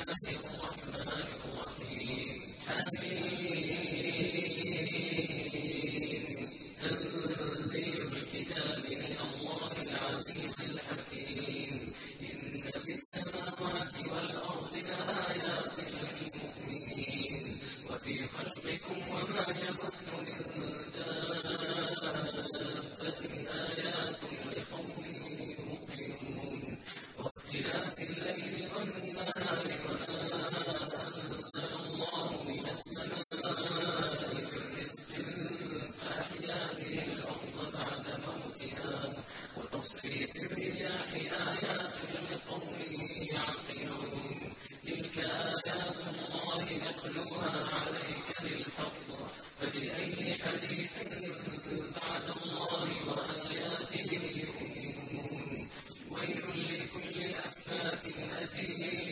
الله الرحمن الرحيم. حميم إليه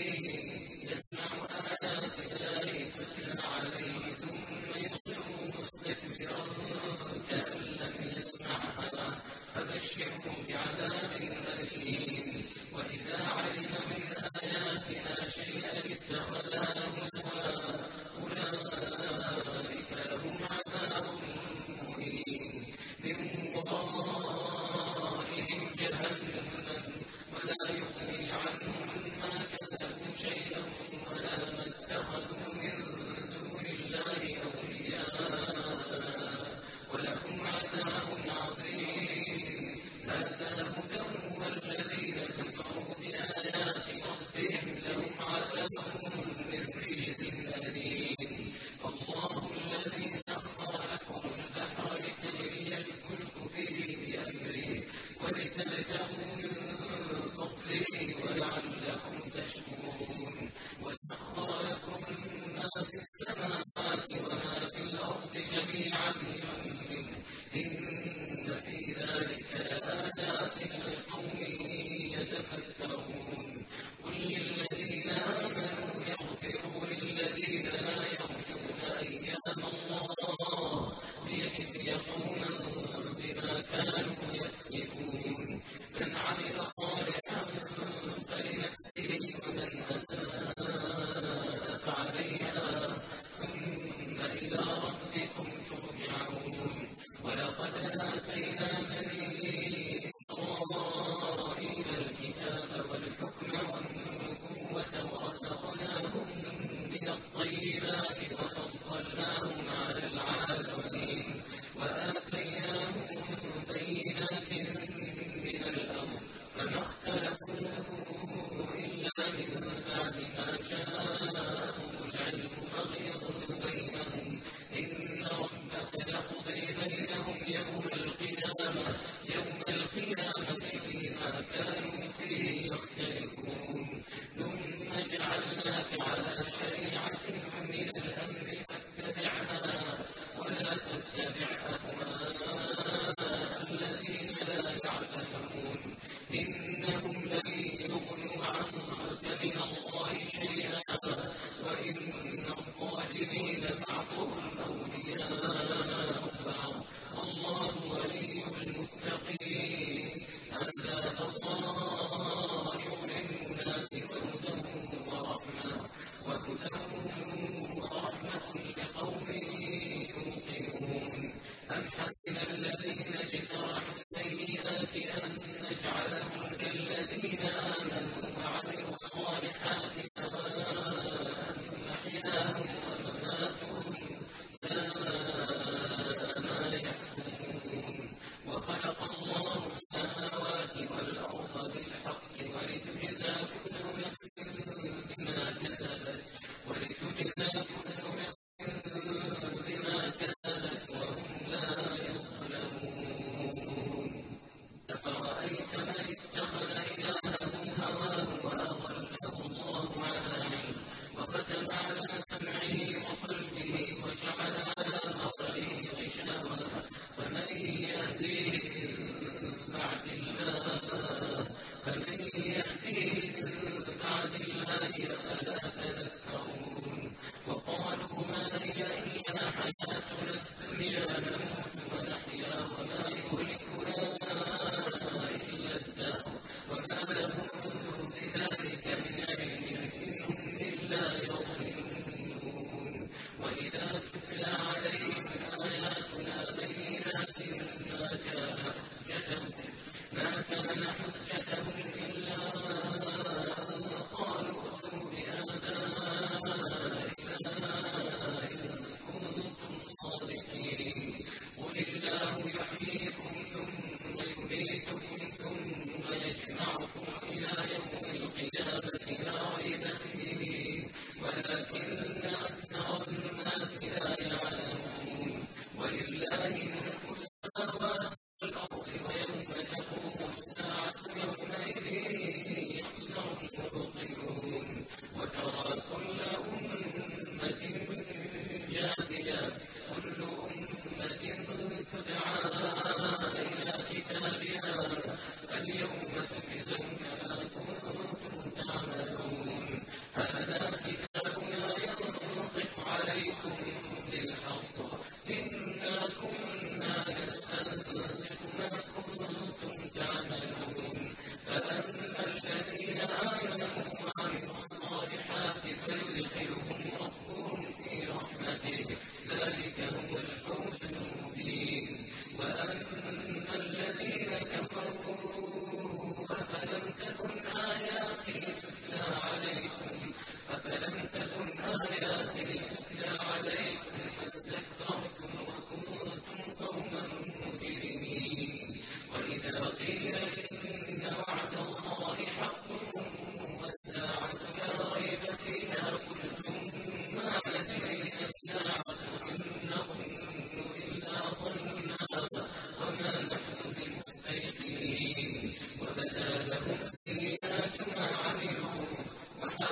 بما جاءهم العلم بغيض بينهم. إن ربك يقضي بينهم يوم القيامة يوم القيامة فيما كانوا فيه يختلفون ثم جعلناك على شريعة من الأمر Shady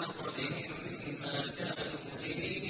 وَأَحَاطَ بِهِم مَّا كَانُوا بِهِ